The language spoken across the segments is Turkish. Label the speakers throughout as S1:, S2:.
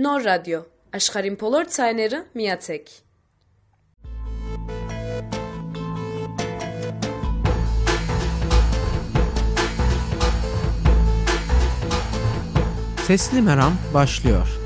S1: Նոր ռադիո, աշխարհին բոլոր ցայները միացեք։
S2: Sesli Meram başlıyor.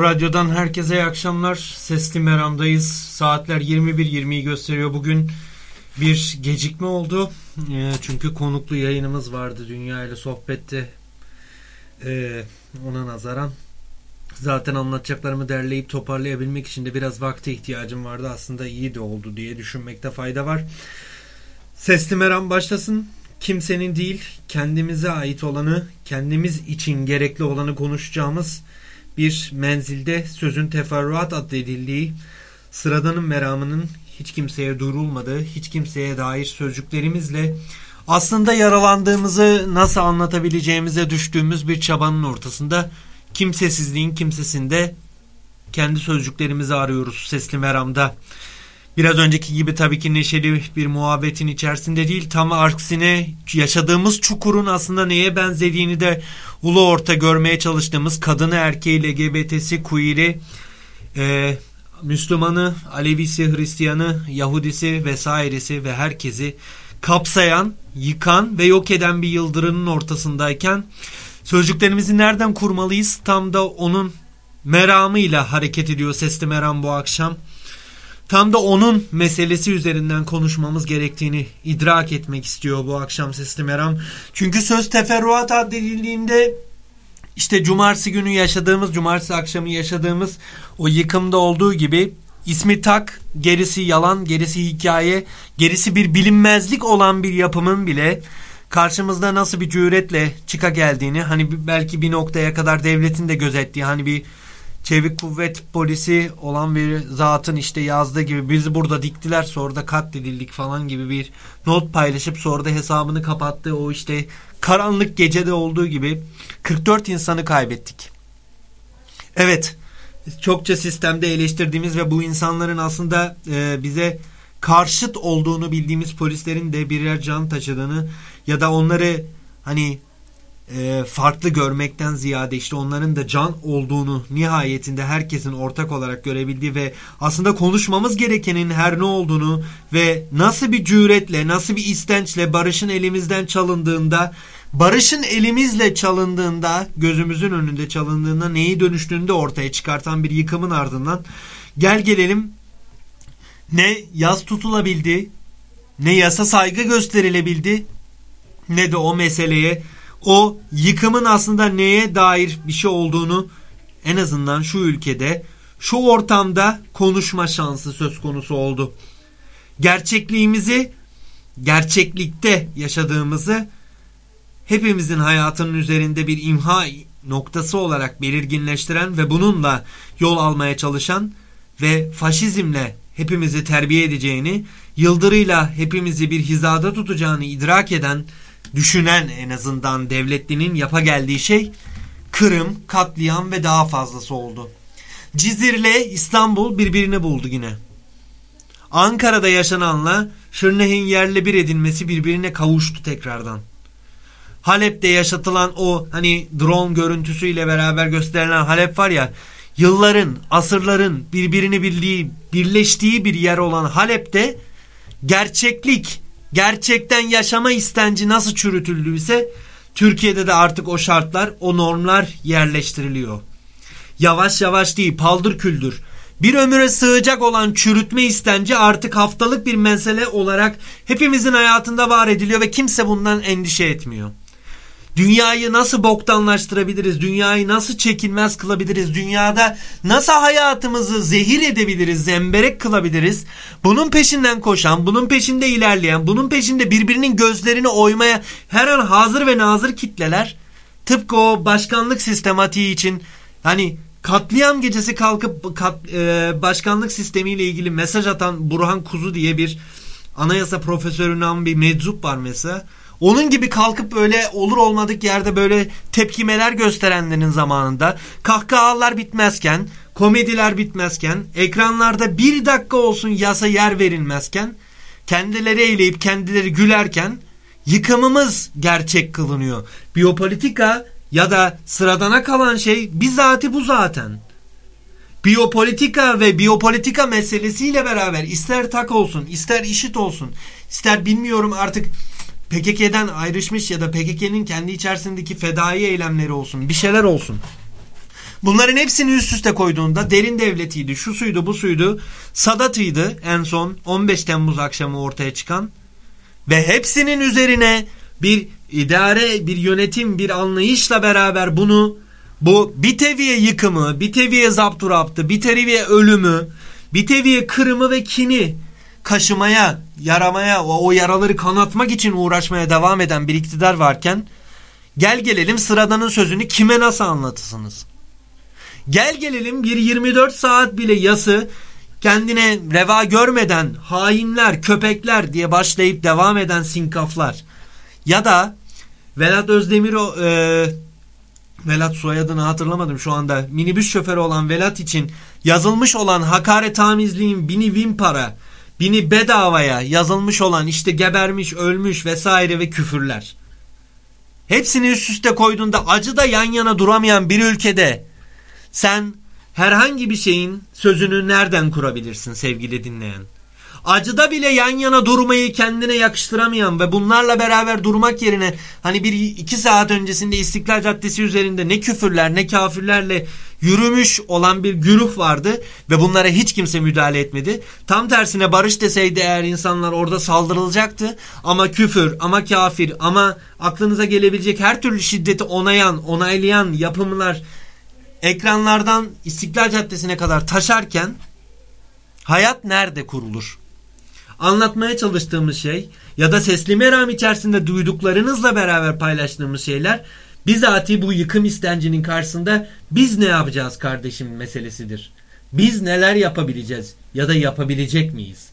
S3: Radyo'dan herkese iyi akşamlar. Sesli Meram'dayız. Saatler 21.20'yi gösteriyor. Bugün bir gecikme oldu. E, çünkü konuklu yayınımız vardı. Dünya ile sohbette e, ona nazaran. Zaten anlatacaklarımı derleyip toparlayabilmek için de biraz vakte ihtiyacım vardı. Aslında iyi de oldu diye düşünmekte fayda var. Sesli Meram başlasın. Kimsenin değil, kendimize ait olanı, kendimiz için gerekli olanı konuşacağımız bir menzilde sözün teferruat addedildiği, sıradanın meramının hiç kimseye duyurulmadığı, hiç kimseye dair sözcüklerimizle aslında yaralandığımızı nasıl anlatabileceğimize düştüğümüz bir çabanın ortasında kimsesizliğin kimsesinde kendi sözcüklerimizi arıyoruz sesli meramda. Biraz önceki gibi tabii ki neşeli bir muhabbetin içerisinde değil tam aksine yaşadığımız çukurun aslında neye benzediğini de ulu orta görmeye çalıştığımız kadını erkeği LGBT'si queer'i e, Müslümanı, Alevisi, Hristiyanı, Yahudisi vesairesi ve herkesi kapsayan, yıkan ve yok eden bir yıldırının ortasındayken sözcüklerimizi nereden kurmalıyız? Tam da onun meramıyla hareket ediyor Sesli Meram bu akşam. Tam da onun meselesi üzerinden konuşmamız gerektiğini idrak etmek istiyor bu akşam Sesli Meram. Çünkü söz teferruat addedildiğinde işte cumartesi günü yaşadığımız, cumartesi akşamı yaşadığımız o yıkımda olduğu gibi ismi tak, gerisi yalan, gerisi hikaye, gerisi bir bilinmezlik olan bir yapımın bile karşımızda nasıl bir cüretle çıka geldiğini hani belki bir noktaya kadar devletin de gözettiği hani bir çevik kuvvet polisi olan bir zatın işte yazdığı gibi bizi burada diktiler sonra da katledildik falan gibi bir not paylaşıp sonra da hesabını kapattığı o işte karanlık gecede olduğu gibi 44 insanı kaybettik. Evet çokça sistemde eleştirdiğimiz ve bu insanların aslında e, bize karşıt olduğunu bildiğimiz polislerin de birer can taşıdığını ya da onları hani e, farklı görmekten ziyade işte onların da can olduğunu nihayetinde herkesin ortak olarak görebildiği ve aslında konuşmamız gerekenin her ne olduğunu ve nasıl bir cüretle nasıl bir istençle barışın elimizden çalındığında barışın elimizle çalındığında gözümüzün önünde çalındığında neyi dönüştüğünde ortaya çıkartan bir yıkımın ardından gel gelelim ne yaz tutulabildi ne yasa saygı gösterilebildi ne de o meseleye o yıkımın aslında neye dair bir şey olduğunu en azından şu ülkede şu ortamda konuşma şansı söz konusu oldu. Gerçekliğimizi gerçeklikte yaşadığımızı hepimizin hayatının üzerinde bir imha noktası olarak belirginleştiren ve bununla yol almaya çalışan ve faşizmle hepimizi terbiye edeceğini, yıldırıyla hepimizi bir hizada tutacağını idrak eden düşünen en azından devletlinin yapa geldiği şey Kırım, katliam ve daha fazlası oldu. Cizir'le İstanbul birbirini buldu yine. Ankara'da yaşananla Şırneh'in yerle bir edilmesi birbirine kavuştu tekrardan. Halep'te yaşatılan o hani drone görüntüsüyle beraber gösterilen Halep var ya yılların, asırların birbirini bildiği, birleştiği bir yer olan Halep'te gerçeklik gerçekten yaşama istenci nasıl çürütüldüyse Türkiye'de de artık o şartlar, o normlar yerleştiriliyor. Yavaş yavaş değil, paldır küldür. Bir ömüre sığacak olan çürütme istenci artık haftalık bir mesele olarak hepimizin hayatında var ediliyor ve kimse bundan endişe etmiyor. Dünyayı nasıl boktanlaştırabiliriz? Dünyayı nasıl çekilmez kılabiliriz? Dünyada nasıl hayatımızı zehir edebiliriz? Zemberek kılabiliriz? Bunun peşinden koşan, bunun peşinde ilerleyen, bunun peşinde birbirinin gözlerini oymaya her an hazır ve nazır kitleler tıpkı o başkanlık sistematiği için hani katliam gecesi kalkıp kat, e, başkanlık sistemiyle ilgili mesaj atan Burhan Kuzu diye bir anayasa profesöründen bir meczup var mesela. Onun gibi kalkıp böyle olur olmadık yerde böyle tepkimeler gösterenlerin zamanında kahkahalar bitmezken, komediler bitmezken, ekranlarda bir dakika olsun yasa yer verilmezken, kendileri eğleyip kendileri gülerken yıkımımız gerçek kılınıyor. Biyopolitika ya da sıradana kalan şey bizatihi bu zaten. Biyopolitika ve biyopolitika meselesiyle beraber ister tak olsun, ister işit olsun, ister bilmiyorum artık PKK'den ayrışmış ya da PKK'nin kendi içerisindeki fedai eylemleri olsun bir şeyler olsun. Bunların hepsini üst üste koyduğunda derin devletiydi, şu suydu, bu suydu, Sadat'ıydı en son 15 Temmuz akşamı ortaya çıkan. Ve hepsinin üzerine bir idare, bir yönetim, bir anlayışla beraber bunu bu bir teviye yıkımı, bir teviye zapturaptı, bir teviye ölümü, bir teviye kırımı ve kini kaşımaya, yaramaya, o, o yaraları kanatmak için uğraşmaya devam eden bir iktidar varken gel gelelim sıradanın sözünü kime nasıl anlatırsınız? Gel gelelim bir 24 saat bile yası kendine reva görmeden hainler, köpekler diye başlayıp devam eden sinkaflar ya da Velat Özdemir o e, Velat soyadını hatırlamadım şu anda. Minibüs şoförü olan Velat için yazılmış olan hakaret tamizliğin bini bin para, bini bedavaya yazılmış olan işte gebermiş, ölmüş vesaire ve küfürler. Hepsini üst üste koyduğunda acıda yan yana duramayan bir ülkede sen herhangi bir şeyin sözünü nereden kurabilirsin sevgili dinleyen? Acıda bile yan yana durmayı kendine yakıştıramayan ve bunlarla beraber durmak yerine hani bir iki saat öncesinde İstiklal Caddesi üzerinde ne küfürler ne kafirlerle yürümüş olan bir güruh vardı ve bunlara hiç kimse müdahale etmedi. Tam tersine barış deseydi eğer insanlar orada saldırılacaktı ama küfür ama kafir ama aklınıza gelebilecek her türlü şiddeti onayan onaylayan yapımlar ekranlardan İstiklal Caddesi'ne kadar taşarken hayat nerede kurulur? Anlatmaya çalıştığımız şey ya da sesli meram içerisinde duyduklarınızla beraber paylaştığımız şeyler bizatihi bu yıkım istencinin karşısında biz ne yapacağız kardeşim meselesidir. Biz neler yapabileceğiz ya da yapabilecek miyiz?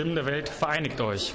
S4: Stimmen der Welt, vereinigt euch.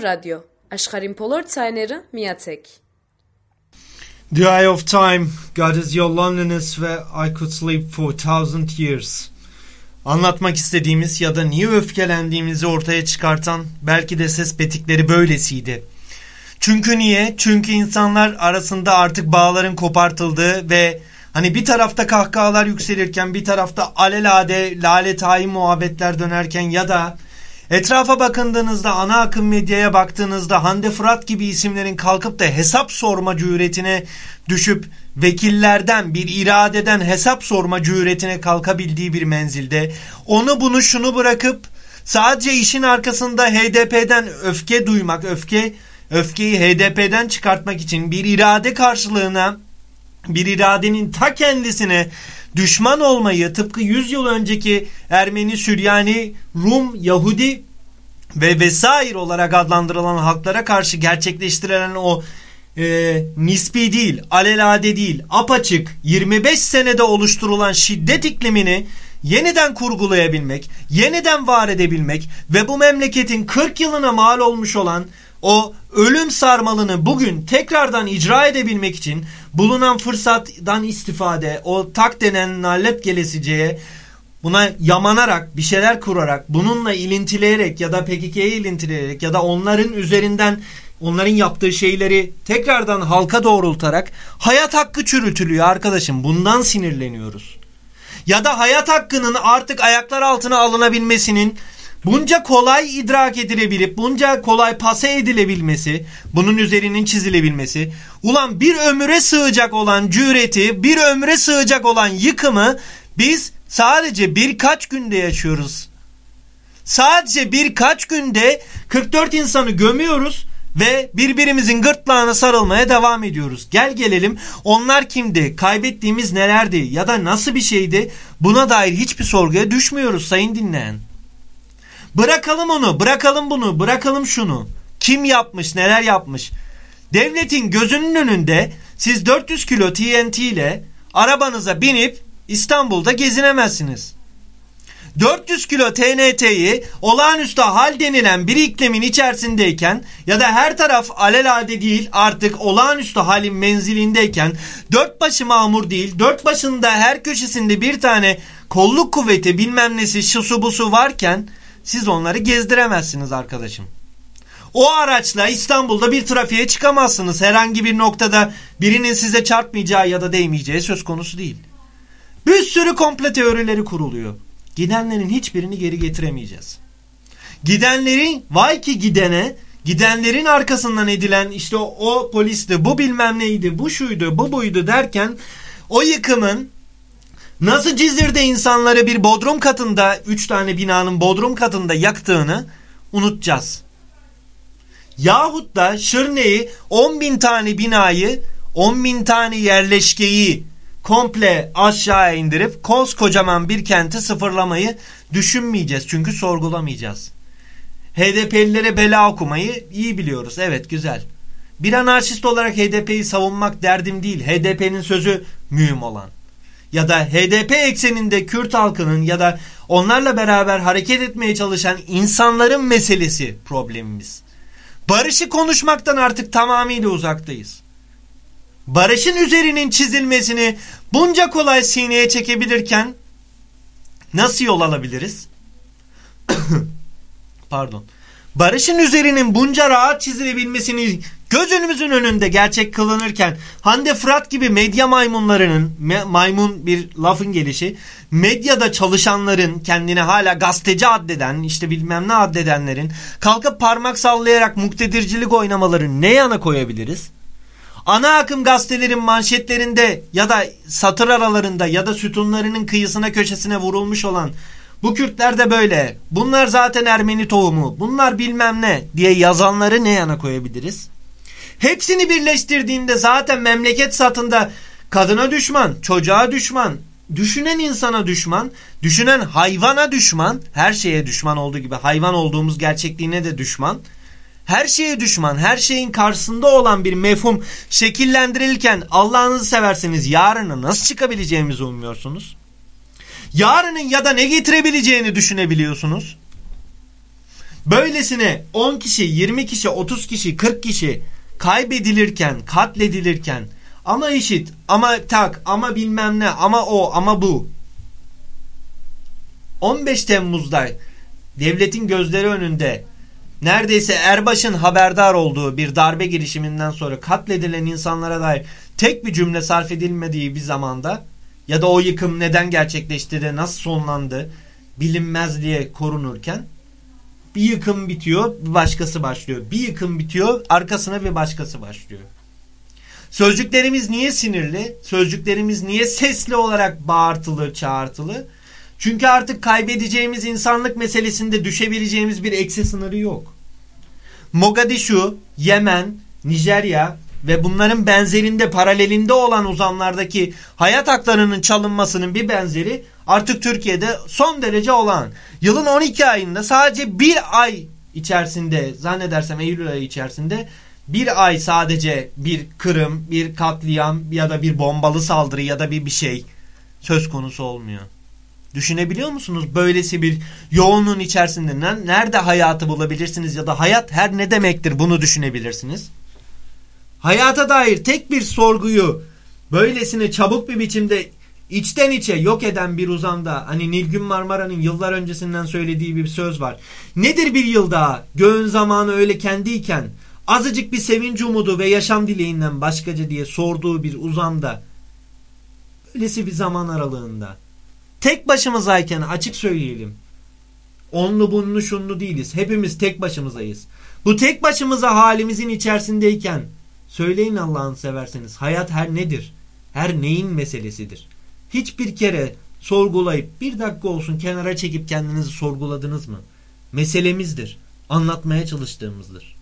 S1: Նոր ռադիո աշխարհին բոլոր ցայները միացեք
S3: The Eye of Time, God is your loneliness ve I could sleep for thousand years. Anlatmak istediğimiz ya da niye öfkelendiğimizi ortaya çıkartan belki de ses petikleri böylesiydi. Çünkü niye? Çünkü insanlar arasında artık bağların kopartıldığı ve hani bir tarafta kahkahalar yükselirken bir tarafta alelade lale tayin muhabbetler dönerken ya da etrafa bakındığınızda ana akım medyaya baktığınızda Hande Fırat gibi isimlerin kalkıp da hesap sorma cüretine düşüp vekillerden bir iradeden hesap sorma cüretine kalkabildiği bir menzilde onu bunu şunu bırakıp sadece işin arkasında HDP'den öfke duymak, öfke öfkeyi HDP'den çıkartmak için bir irade karşılığına bir iradenin ta kendisine düşman olmayı tıpkı 100 yıl önceki Ermeni, Süryani, Rum, Yahudi ve vesaire olarak adlandırılan halklara karşı gerçekleştirilen o e, nispi değil, alelade değil, apaçık 25 senede oluşturulan şiddet iklimini yeniden kurgulayabilmek, yeniden var edebilmek ve bu memleketin 40 yılına mal olmuş olan o ölüm sarmalını bugün tekrardan icra edebilmek için bulunan fırsattan istifade, o tak denen nalet gelesiceye buna yamanarak, bir şeyler kurarak, bununla ilintileyerek ya da PKK'ye ilintileyerek ya da onların üzerinden onların yaptığı şeyleri tekrardan halka doğrultarak hayat hakkı çürütülüyor arkadaşım. Bundan sinirleniyoruz. Ya da hayat hakkının artık ayaklar altına alınabilmesinin bunca kolay idrak edilebilip bunca kolay pase edilebilmesi, bunun üzerinin çizilebilmesi, ulan bir ömüre sığacak olan cüreti, bir ömüre sığacak olan yıkımı biz sadece birkaç günde yaşıyoruz. Sadece birkaç günde 44 insanı gömüyoruz ve birbirimizin gırtlağına sarılmaya devam ediyoruz. Gel gelelim onlar kimdi, kaybettiğimiz nelerdi ya da nasıl bir şeydi buna dair hiçbir sorguya düşmüyoruz sayın dinleyen. Bırakalım onu, bırakalım bunu, bırakalım şunu. Kim yapmış, neler yapmış? Devletin gözünün önünde siz 400 kilo TNT ile arabanıza binip İstanbul'da gezinemezsiniz. 400 kilo TNT'yi olağanüstü hal denilen bir iklimin içerisindeyken ya da her taraf alelade değil artık olağanüstü halin menzilindeyken dört başı mamur değil dört başında her köşesinde bir tane kolluk kuvveti bilmem nesi şusu busu varken siz onları gezdiremezsiniz arkadaşım. O araçla İstanbul'da bir trafiğe çıkamazsınız. Herhangi bir noktada birinin size çarpmayacağı ya da değmeyeceği söz konusu değil. Bir sürü komple teorileri kuruluyor. Gidenlerin hiçbirini geri getiremeyeceğiz. Gidenlerin vay ki gidene gidenlerin arkasından edilen işte o, o polisti bu bilmem neydi bu şuydu bu buydu derken o yıkımın nasıl Cizir'de insanları bir bodrum katında üç tane binanın bodrum katında yaktığını unutacağız. Yahut da Şırne'yi 10 bin tane binayı 10 bin tane yerleşkeyi komple aşağı indirip koskocaman bir kenti sıfırlamayı düşünmeyeceğiz. Çünkü sorgulamayacağız. HDP'lilere bela okumayı iyi biliyoruz. Evet güzel. Bir anarşist olarak HDP'yi savunmak derdim değil. HDP'nin sözü mühim olan. Ya da HDP ekseninde Kürt halkının ya da onlarla beraber hareket etmeye çalışan insanların meselesi problemimiz. Barışı konuşmaktan artık tamamıyla uzaktayız barışın üzerinin çizilmesini bunca kolay sineye çekebilirken nasıl yol alabiliriz? Pardon. Barışın üzerinin bunca rahat çizilebilmesini gözümüzün önünde gerçek kılınırken Hande Fırat gibi medya maymunlarının maymun bir lafın gelişi medyada çalışanların kendine hala gazeteci addeden işte bilmem ne addedenlerin kalkıp parmak sallayarak muktedircilik oynamaları ne yana koyabiliriz? ana akım gazetelerin manşetlerinde ya da satır aralarında ya da sütunlarının kıyısına köşesine vurulmuş olan bu Kürtler de böyle. Bunlar zaten Ermeni tohumu. Bunlar bilmem ne diye yazanları ne yana koyabiliriz? Hepsini birleştirdiğinde zaten memleket satında kadına düşman, çocuğa düşman, düşünen insana düşman, düşünen hayvana düşman, her şeye düşman olduğu gibi hayvan olduğumuz gerçekliğine de düşman her şeye düşman, her şeyin karşısında olan bir mefhum şekillendirilirken Allah'ınızı severseniz yarına nasıl çıkabileceğimizi umuyorsunuz? Yarının ya da ne getirebileceğini düşünebiliyorsunuz? Böylesine 10 kişi, 20 kişi, 30 kişi, 40 kişi kaybedilirken, katledilirken ama işit, ama tak, ama bilmem ne, ama o, ama bu. 15 Temmuz'da devletin gözleri önünde neredeyse Erbaş'ın haberdar olduğu bir darbe girişiminden sonra katledilen insanlara dair tek bir cümle sarf edilmediği bir zamanda ya da o yıkım neden gerçekleşti de nasıl sonlandı bilinmez diye korunurken bir yıkım bitiyor bir başkası başlıyor. Bir yıkım bitiyor arkasına bir başkası başlıyor. Sözcüklerimiz niye sinirli? Sözcüklerimiz niye sesli olarak bağırtılı, çağırtılı? Çünkü artık kaybedeceğimiz insanlık meselesinde düşebileceğimiz bir eksi sınırı yok. Mogadishu, Yemen, Nijerya ve bunların benzerinde paralelinde olan uzamlardaki hayat haklarının çalınmasının bir benzeri artık Türkiye'de son derece olan. Yılın 12 ayında sadece bir ay içerisinde zannedersem Eylül ayı içerisinde bir ay sadece bir kırım, bir katliam ya da bir bombalı saldırı ya da bir bir şey söz konusu olmuyor. Düşünebiliyor musunuz? Böylesi bir yoğunluğun içerisinde nerede hayatı bulabilirsiniz ya da hayat her ne demektir bunu düşünebilirsiniz. Hayata dair tek bir sorguyu böylesine çabuk bir biçimde içten içe yok eden bir uzamda hani Nilgün Marmara'nın yıllar öncesinden söylediği bir söz var. Nedir bir yıl daha? Göğün zamanı öyle kendiyken azıcık bir sevinç umudu ve yaşam dileğinden başkaca diye sorduğu bir uzamda böylesi bir zaman aralığında tek başımızayken açık söyleyelim. Onlu bunlu şunlu değiliz. Hepimiz tek başımızayız. Bu tek başımıza halimizin içerisindeyken söyleyin Allah'ını severseniz hayat her nedir? Her neyin meselesidir? Hiçbir kere sorgulayıp bir dakika olsun kenara çekip kendinizi sorguladınız mı? Meselemizdir. Anlatmaya çalıştığımızdır.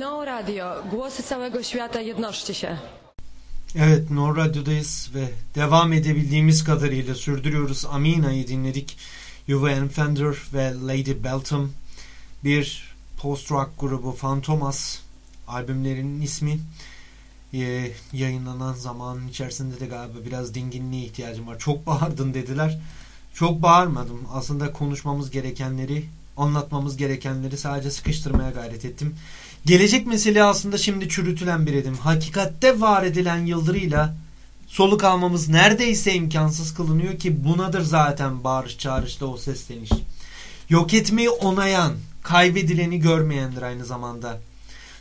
S5: No Radio, głosy całego świata, jednoczcie się.
S3: Evet, Nor Radyo'dayız ve devam edebildiğimiz kadarıyla sürdürüyoruz. Amina'yı dinledik. Yuva Fender ve Lady Beltham bir post-rock grubu Fantomas albümlerinin ismi ee, yayınlanan zamanın içerisinde de galiba biraz dinginliğe ihtiyacım var. Çok bağırdın dediler. Çok bağırmadım. Aslında konuşmamız gerekenleri, anlatmamız gerekenleri sadece sıkıştırmaya gayret ettim. Gelecek mesele aslında şimdi çürütülen bir edim. Hakikatte var edilen yıldırıyla soluk almamız neredeyse imkansız kılınıyor ki bunadır zaten bağırış çağrışta o sesleniş. Yok etmeyi onayan, kaybedileni görmeyendir aynı zamanda.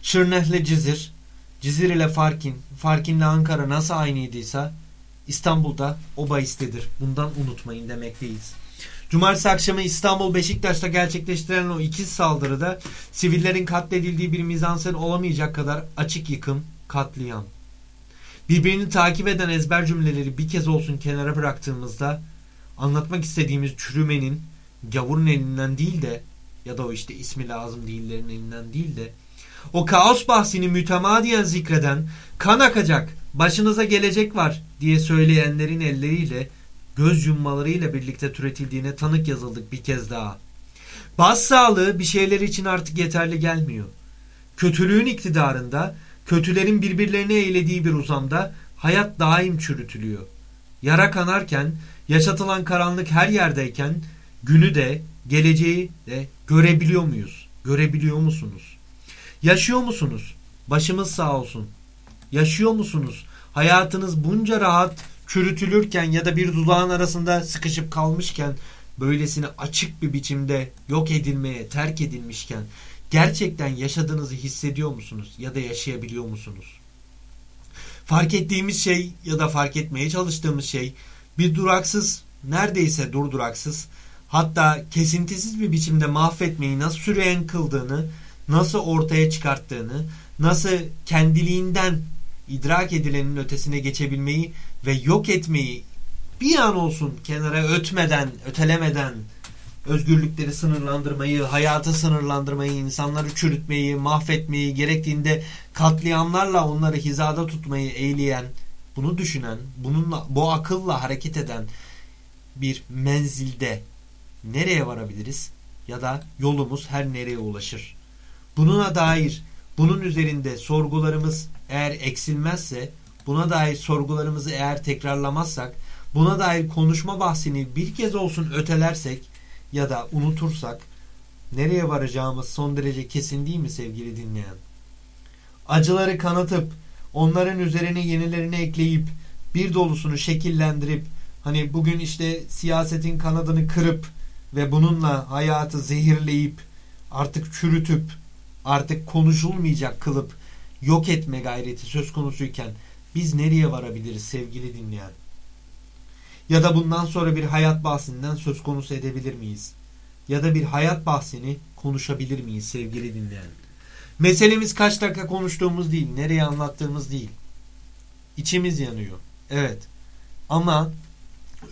S3: Şırneh'le Cizir, Cizir ile Farkin, Farkin'le Ankara nasıl aynıydıysa İstanbul'da o bahistedir. Bundan unutmayın demekteyiz. Cumartesi akşamı İstanbul Beşiktaş'ta gerçekleştirilen o ikiz saldırıda sivillerin katledildiği bir mizansen olamayacak kadar açık yıkım, katliam. Birbirini takip eden ezber cümleleri bir kez olsun kenara bıraktığımızda anlatmak istediğimiz çürümenin gavurun elinden değil de ya da o işte ismi lazım değillerin elinden değil de o kaos bahsini mütemadiyen zikreden kan akacak, başınıza gelecek var diye söyleyenlerin elleriyle göz yummalarıyla birlikte türetildiğine tanık yazıldık bir kez daha. Baz sağlığı bir şeyler için artık yeterli gelmiyor. Kötülüğün iktidarında, kötülerin birbirlerine eğlediği bir uzamda hayat daim çürütülüyor. Yara kanarken, yaşatılan karanlık her yerdeyken günü de, geleceği de görebiliyor muyuz? Görebiliyor musunuz? Yaşıyor musunuz? Başımız sağ olsun. Yaşıyor musunuz? Hayatınız bunca rahat çürütülürken ya da bir dudağın arasında sıkışıp kalmışken böylesine açık bir biçimde yok edilmeye terk edilmişken gerçekten yaşadığınızı hissediyor musunuz ya da yaşayabiliyor musunuz? Fark ettiğimiz şey ya da fark etmeye çalıştığımız şey bir duraksız neredeyse durduraksız hatta kesintisiz bir biçimde mahvetmeyi nasıl süreyen kıldığını nasıl ortaya çıkarttığını nasıl kendiliğinden idrak edilenin ötesine geçebilmeyi ve yok etmeyi bir an olsun kenara ötmeden, ötelemeden özgürlükleri sınırlandırmayı, hayatı sınırlandırmayı, insanları çürütmeyi, mahvetmeyi, gerektiğinde katliamlarla onları hizada tutmayı eğleyen, bunu düşünen, bununla bu akılla hareket eden bir menzilde nereye varabiliriz ya da yolumuz her nereye ulaşır? Bununa dair, bunun üzerinde sorgularımız eğer eksilmezse, buna dair sorgularımızı eğer tekrarlamazsak, buna dair konuşma bahsini bir kez olsun ötelersek ya da unutursak, nereye varacağımız son derece kesin değil mi sevgili dinleyen? Acıları kanatıp, onların üzerine yenilerini ekleyip, bir dolusunu şekillendirip, hani bugün işte siyasetin kanadını kırıp ve bununla hayatı zehirleyip, artık çürütüp, artık konuşulmayacak kılıp, yok etme gayreti söz konusuyken biz nereye varabiliriz sevgili dinleyen? Ya da bundan sonra bir hayat bahsinden söz konusu edebilir miyiz? Ya da bir hayat bahsini konuşabilir miyiz sevgili dinleyen? Meselemiz kaç dakika konuştuğumuz değil, nereye anlattığımız değil. İçimiz yanıyor. Evet. Ama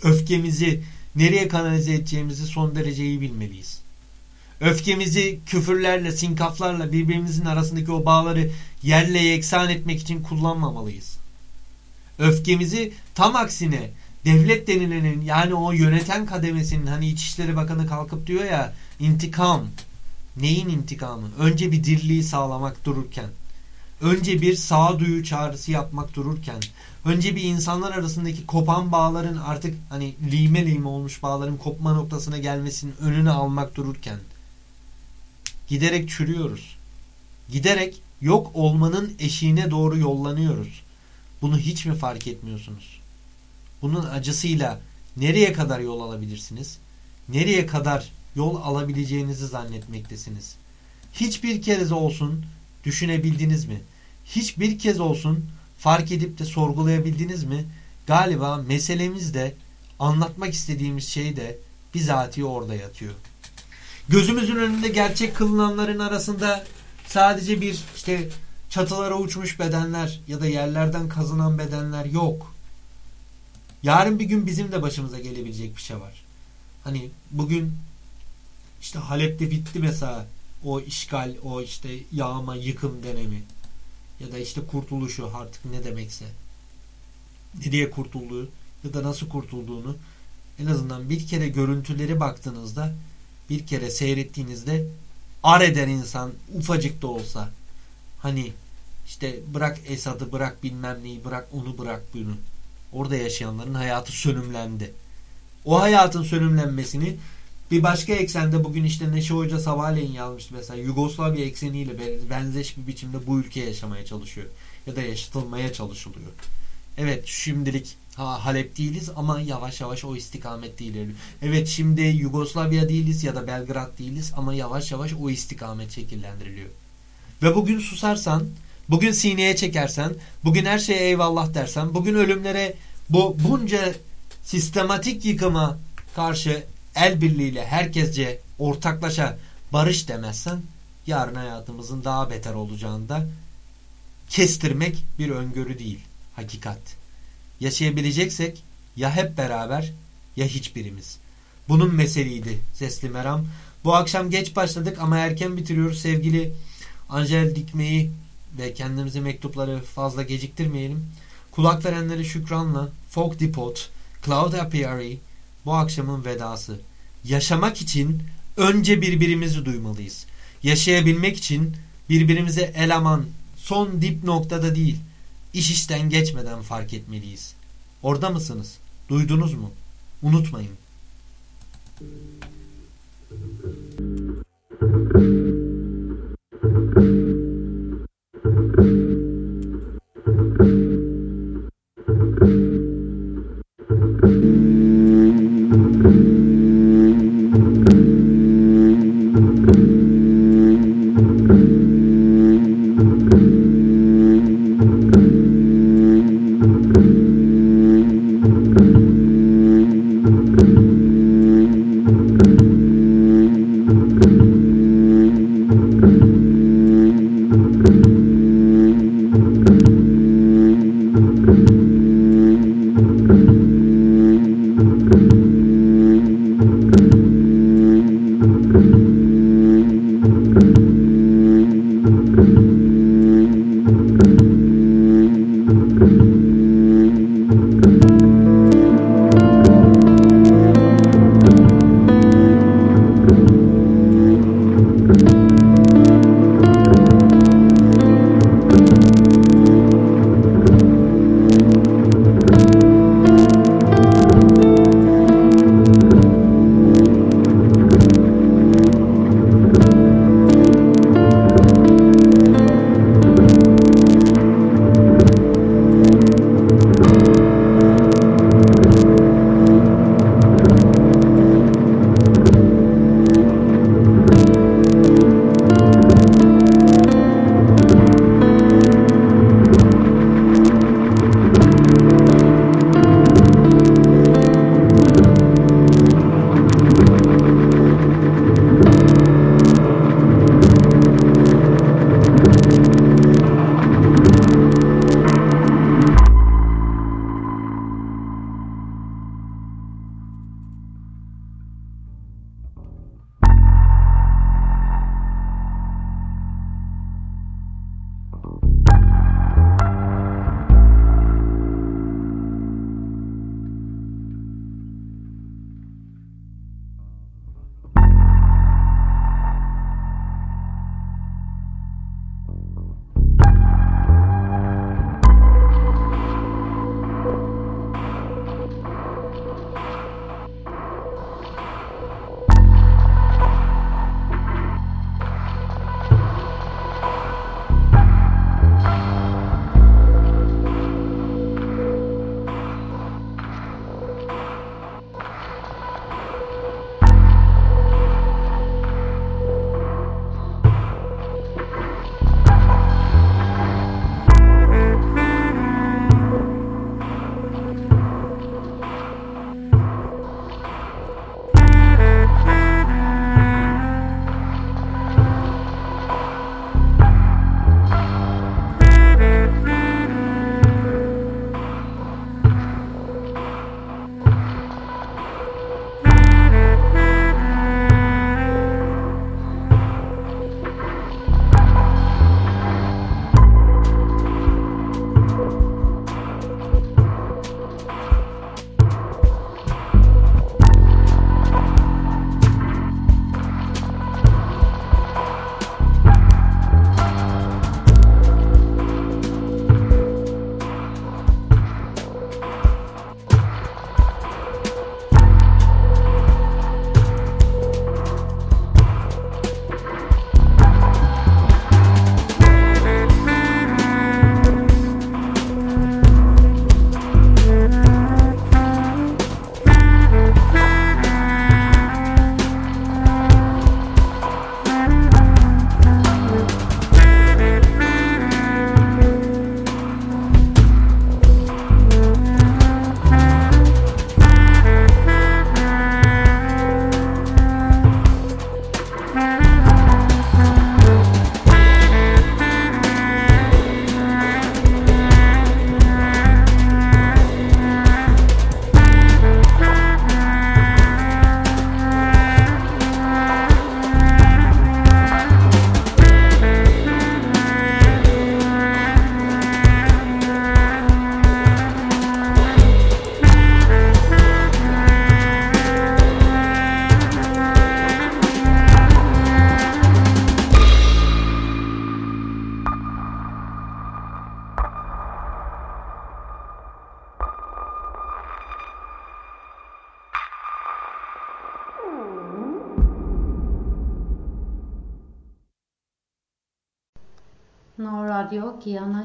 S3: öfkemizi nereye kanalize edeceğimizi son derece iyi bilmeliyiz. Öfkemizi küfürlerle, sinkaflarla birbirimizin arasındaki o bağları yerle yeksan etmek için kullanmamalıyız. Öfkemizi tam aksine devlet denilenin yani o yöneten kademesinin hani İçişleri Bakanı kalkıp diyor ya intikam. Neyin intikamı? Önce bir dirliği sağlamak dururken. Önce bir sağduyu çağrısı yapmak dururken. Önce bir insanlar arasındaki kopan bağların artık hani lime lime olmuş bağların kopma noktasına gelmesinin önünü almak dururken. Giderek çürüyoruz. Giderek yok olmanın eşiğine doğru yollanıyoruz. Bunu hiç mi fark etmiyorsunuz? Bunun acısıyla nereye kadar yol alabilirsiniz? Nereye kadar yol alabileceğinizi zannetmektesiniz. Hiçbir kez olsun düşünebildiniz mi? Hiçbir kez olsun fark edip de sorgulayabildiniz mi? Galiba meselemiz de anlatmak istediğimiz şey de bizatihi orada yatıyor. Gözümüzün önünde gerçek kılınanların arasında sadece bir işte çatılara uçmuş bedenler ya da yerlerden kazınan bedenler yok. Yarın bir gün bizim de başımıza gelebilecek bir şey var. Hani bugün işte Halep'te bitti mesela o işgal, o işte yağma, yıkım dönemi ya da işte kurtuluşu artık ne demekse nereye kurtulduğu ya da nasıl kurtulduğunu en azından bir kere görüntüleri baktığınızda bir kere seyrettiğinizde ar eder insan ufacık da olsa hani işte bırak Esad'ı bırak bilmem neyi bırak onu bırak bunu orada yaşayanların hayatı sönümlendi o hayatın sönümlenmesini bir başka eksende bugün işte Neşe Hoca sabahleyin yazmıştı mesela Yugoslavya ekseniyle benzeş bir biçimde bu ülke yaşamaya çalışıyor ya da yaşatılmaya çalışılıyor. Evet şimdilik ha, Halep değiliz ama yavaş yavaş o istikamette ilerliyor. Evet şimdi Yugoslavya değiliz ya da Belgrad değiliz ama yavaş yavaş o istikamet şekillendiriliyor. Ve bugün susarsan, bugün sineye çekersen, bugün her şeye eyvallah dersen, bugün ölümlere bu bunca sistematik yıkıma karşı el birliğiyle herkesce ortaklaşa barış demezsen yarın hayatımızın daha beter olacağını da kestirmek bir öngörü değil. Hakikat. Yaşayabileceksek ya hep beraber ya hiçbirimiz. Bunun meseleydi Sesli Meram. Bu akşam geç başladık ama erken bitiriyoruz sevgili Angel Dikme'yi ve kendimize mektupları fazla geciktirmeyelim. Kulak verenleri şükranla Folk Depot, Cloud Apiary bu akşamın vedası. Yaşamak için önce birbirimizi duymalıyız. Yaşayabilmek için birbirimize eleman, son dip noktada değil, iş işten geçmeden fark etmeliyiz. Orada mısınız? Duydunuz mu? Unutmayın.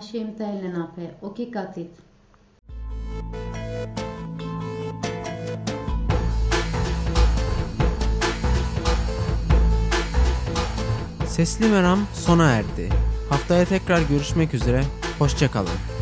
S6: Našim telenape okikatit.
S2: Sesli Meram sona erdi. Haftaya tekrar görüşmek üzere. Hoşçakalın.